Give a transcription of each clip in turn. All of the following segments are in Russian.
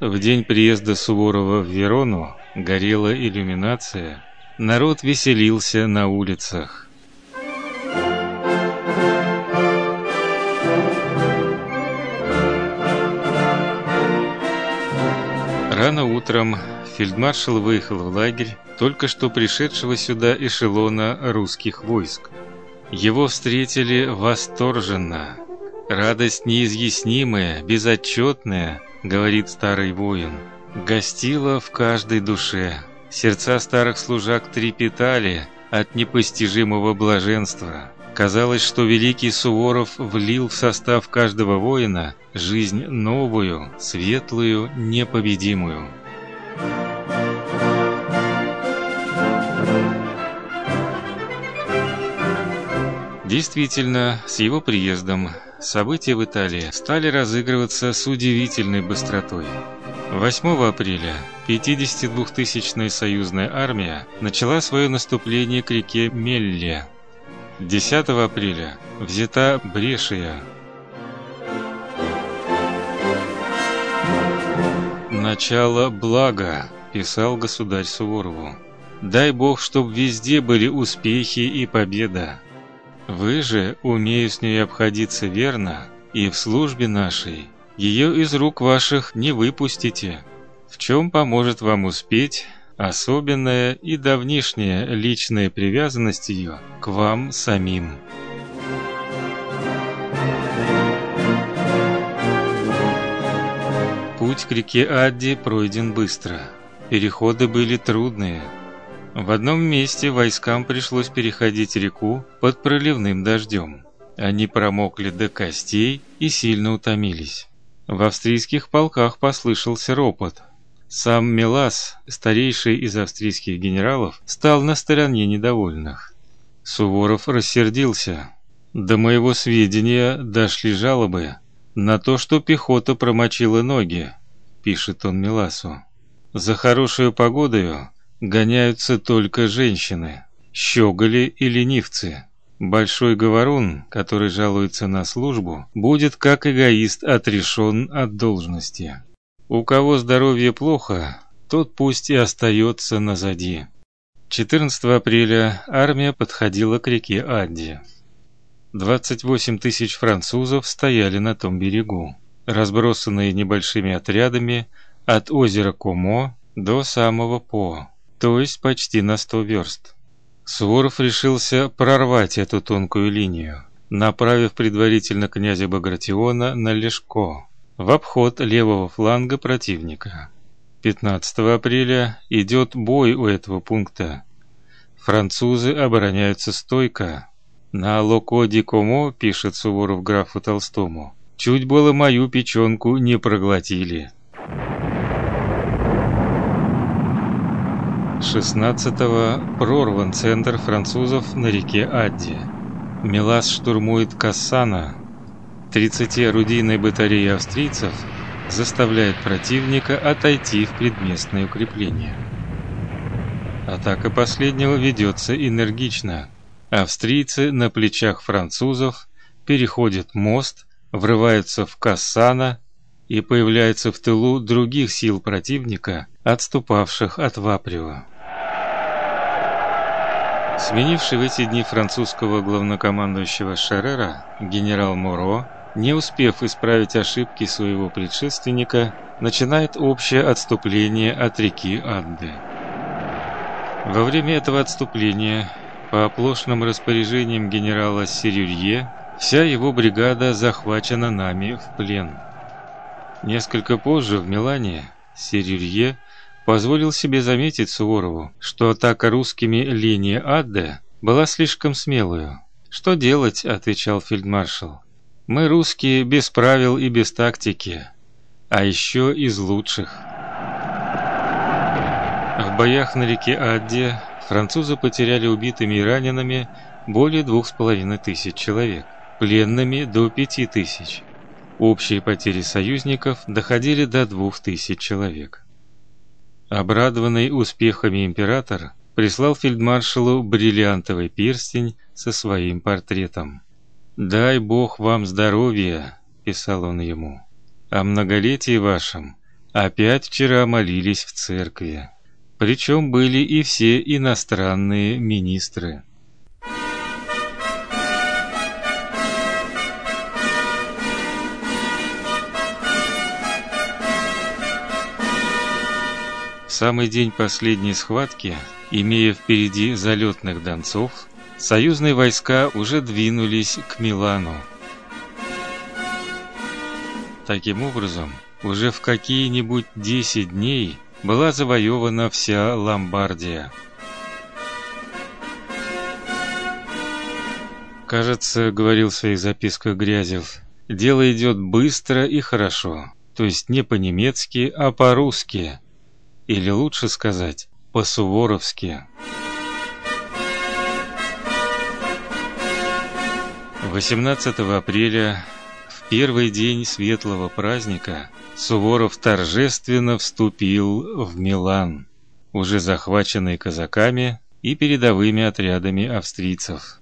в день приезда Суворова в Верону горела иллюминация, народ веселился на улицах. Рано утром фельдмаршал выехал в лагерь только что пришедшего сюда эшелона русских войск. Его встретили восторженно. Радость неизъяснимая, безотчетная, говорит старый воин, гостила в каждой душе. Сердца старых служак трепетали от непостижимого блаженства. Казалось, что великий Суворов влил в состав каждого воина жизнь новую, светлую, непобедимую. Действительно, с его приездом события в Италии стали разыгрываться с удивительной быстротой. 8 апреля 52-тысячная союзная армия начала свое наступление к реке Мелле. 10 апреля взята Брешия. Начало блага, писал государь Суворову. Дай Бог, чтоб везде были успехи и победа. Вы же, умея с ней обходиться верно, и в службе нашей ее из рук ваших не выпустите. В чем поможет вам успеть особенная и давнишняя личная привязанность ее к вам самим. Путь к реке Адди пройден быстро. Переходы были трудные. В одном месте войскам пришлось переходить реку под проливным дождем. Они промокли до костей и сильно утомились. В австрийских полках послышался ропот. Сам Мелас, старейший из австрийских генералов, стал на стороне недовольных. Суворов рассердился. До моего сведения дошли жалобы на то, что пехота промочила ноги, пишет он Меласу. За хорошую погодою гоняются только женщины, щеголи и ленивцы. Большой говорун, который жалуется на службу, будет как эгоист отрешен от должности. У кого здоровье плохо, тот пусть и остается назади. 14 апреля армия подходила к реке Адди. 28 тысяч французов стояли на том берегу, разбросанные небольшими отрядами от озера Комо до самого По то есть почти на сто верст. Суворов решился прорвать эту тонкую линию, направив предварительно князя Багратиона на Лешко, в обход левого фланга противника. 15 апреля идет бой у этого пункта. Французы обороняются стойко. На Локоди Комо пишет Суворов графу Толстому. Чуть было мою печенку не проглотили. 16-го прорван центр французов на реке Адди. Милас штурмует Кассана. 30-орудийной батареи австрийцев заставляет противника отойти в предместное укрепление. Атака последнего ведется энергично. Австрийцы на плечах французов переходят мост, врываются в Кассана и появляются в тылу других сил противника, отступавших от Ваприо. Сменивший в эти дни французского главнокомандующего Шерера, генерал Моро, не успев исправить ошибки своего предшественника, начинает общее отступление от реки Адды. Во время этого отступления, по оплошным распоряжениям генерала Серюрье, вся его бригада захвачена нами в плен. Несколько позже в Милане Серюрье позволил себе заметить Суворову, что атака русскими линии Адде была слишком смелую. «Что делать?» — отвечал фельдмаршал. «Мы русские без правил и без тактики, а еще из лучших». В боях на реке Адде французы потеряли убитыми и ранеными более двух с половиной тысяч человек, пленными до пяти тысяч. Общие потери союзников доходили до двух тысяч человек. Обрадованный успехами император прислал фельдмаршалу бриллиантовый перстень со своим портретом. «Дай Бог вам здоровья», — писал он ему, — «о многолетии вашем опять вчера молились в церкви. Причем были и все иностранные министры. Самый день последней схватки, имея впереди залетных донцов, союзные войска уже двинулись к Милану. Таким образом, уже в какие-нибудь 10 дней была завоевана вся Ломбардия. Кажется, говорил в своих записках Грязев, дело идет быстро и хорошо, то есть не по-немецки, а по-русски, или лучше сказать, по-суворовски. 18 апреля, в первый день светлого праздника, Суворов торжественно вступил в Милан, уже захваченный казаками и передовыми отрядами австрийцев.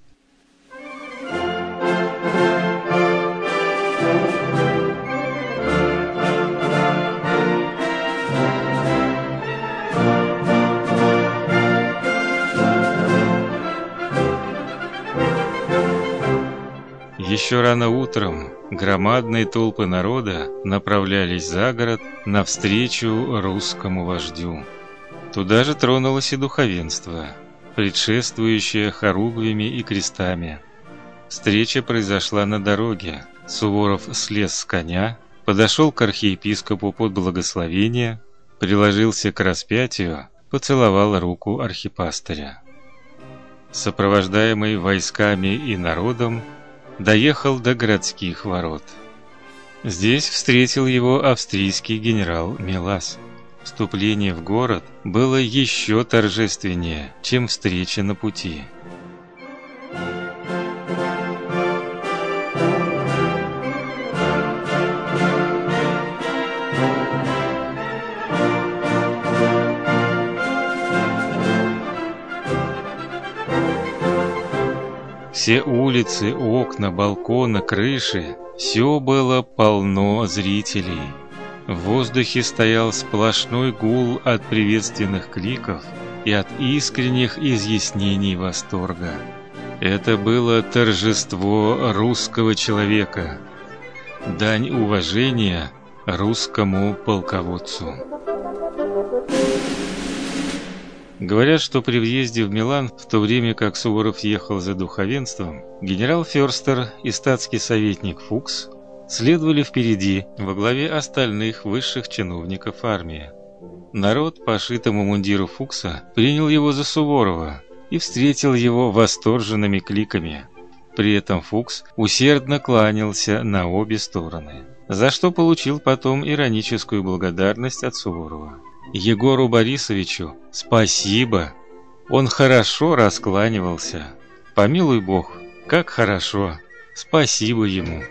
Еще рано утром громадные толпы народа направлялись за город навстречу русскому вождю. Туда же тронулось и духовенство, предшествующее хоругвями и крестами. Встреча произошла на дороге. Суворов слез с коня, подошел к архиепископу под благословение, приложился к распятию, поцеловал руку архипастыря. Сопровождаемый войсками и народом, доехал до городских ворот. Здесь встретил его австрийский генерал Милас. Вступление в город было еще торжественнее, чем встреча на пути. Все улицы, окна, балконы, крыши все было полно зрителей. В воздухе стоял сплошной гул от приветственных кликов и от искренних изъяснений восторга. Это было торжество русского человека, дань уважения русскому полководцу. Говорят, что при въезде в Милан, в то время как Суворов ехал за духовенством, генерал Фёрстер и статский советник Фукс следовали впереди во главе остальных высших чиновников армии. Народ по шитому мундиру Фукса принял его за Суворова и встретил его восторженными кликами. При этом Фукс усердно кланялся на обе стороны, за что получил потом ироническую благодарность от Суворова. Егору Борисовичу спасибо. Он хорошо раскланивался. Помилуй Бог, как хорошо. Спасибо ему.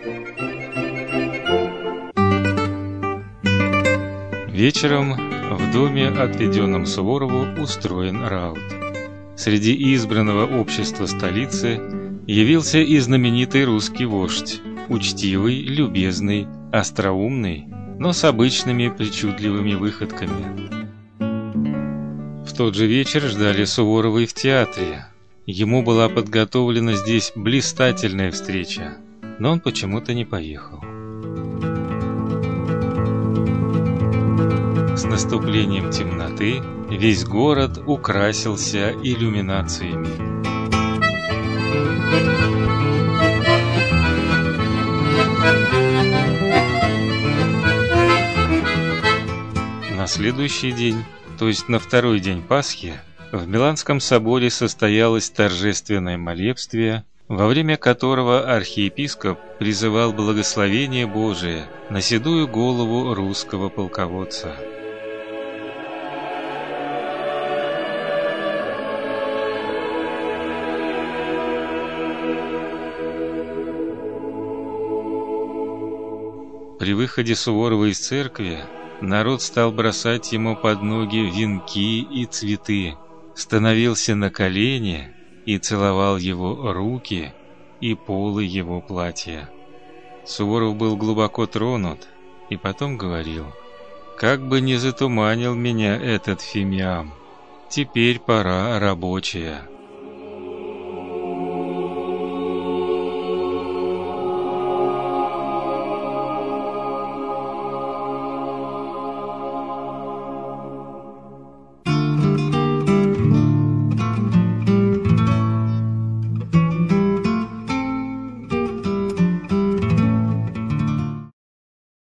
Вечером в доме, отведенном Суворову, устроен раут. Среди избранного общества столицы явился и знаменитый русский вождь, учтивый, любезный, остроумный, но с обычными причудливыми выходками. В тот же вечер ждали Суворова и в театре. Ему была подготовлена здесь блистательная встреча, но он почему-то не поехал. С наступлением темноты весь город украсился иллюминациями. На следующий день, то есть на второй день Пасхи, в Миланском соборе состоялось торжественное молебствие, во время которого архиепископ призывал благословение Божие на седую голову русского полководца. При выходе Суворова из церкви Народ стал бросать ему под ноги венки и цветы, становился на колени и целовал его руки и полы его платья. Суворов был глубоко тронут и потом говорил: Как бы не затуманил меня этот фимиам. Теперь пора рабочая.